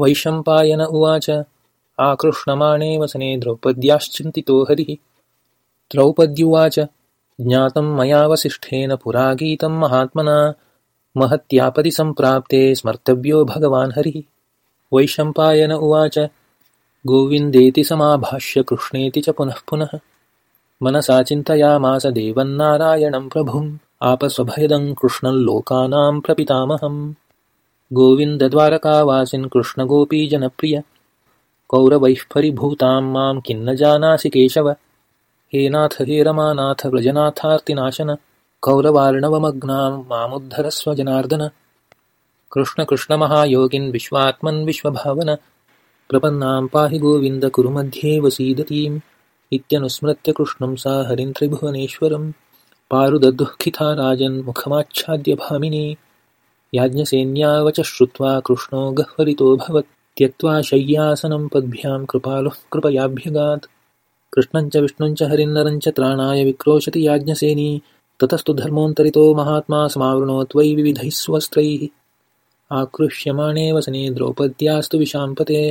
वैशम्पायन उवाच। आकृष्णमाणे वसने द्रौपद्याश्चिन्तितो हरिः। द्रौपद्युवाच ज्ञातं मया वसिष्ठेन पुरा गीतं महात्मना महत्यापदि सम्प्राप्ते स्मर्तव्यो भगवान् हरिः। वैशम्पायन उवाच गोविन्देति समाभाष्य कृष्णेति च पुनः पुनः। मनसा चिन्तयामास देवन्नारायणं प्रभुम् आपस्वभयदं कृष्णं लोकानां प्रपितामहम् गोविन्दद्वारकावासिन् कृष्णगोपीजनप्रिय कौरवैः परिभूतां मां किन्न जानासि केशव। हे नाथ हे रमानाथ व्रजनाथार्तिनाशन। कौरवार्णवमग्नां मामुद्धरस्व जनार्दन कृष्णकृष्णमहायोगिन् विश्वात्मन् विश्वभावन। प्रपन्नां पाहि गोविन्द कुरु मध्ये वसीदतीम् इत्यनुस्मृत्य कृष्णं सा हरिं त्रिभुवनेश्वरं पारुददुःखिता राजन्मुखमाच्छाद्य भामिनी याज्ञसेन्यावच श्रुत्वा कृष्णो गह्वरितोऽभवत् त्यक्त्वा शय्यासनं पद्भ्यां कृपालुः कृपयाभ्यगात्। कृष्णञ्च विष्णुञ्च हरिन्नरञ्च त्राणाय विक्रोशति याज्ञसेनी ततस्तु धर्मोन्तरितो महात्मा समावृणोत्वयि विविधैः स्वस्त्रैः। आकृष्यमाणे वसने द्रौपद्यास्तु विशाम्पते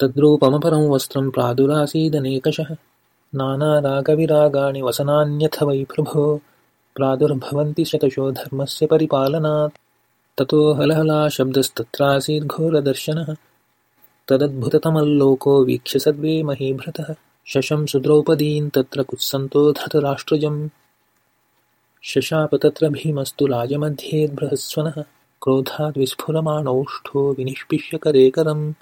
तद्रूपमपरं वस्त्रं प्रादुरासीदनेकशः। नानारागविरागाणि वसनान्यथ वै प्रभो प्रादुर्भवन्ति शतशो धर्मस्य परिपालनात् ततो हलहलाशब्दस्तत्रासीद्घोरदर्शनः तदद्भुततमल्लोको वीक्ष्य सद्वे महीभृतः शशंसु तत्र कुत्सन्तो धृतराष्ट्रजम्। शशाप तत्र भीमस्तु राजमध्येद्बृहत्स्वनः क्रोधाद्विस्फुरमाणोष्ठो विनिष्पिष्य करेकरम्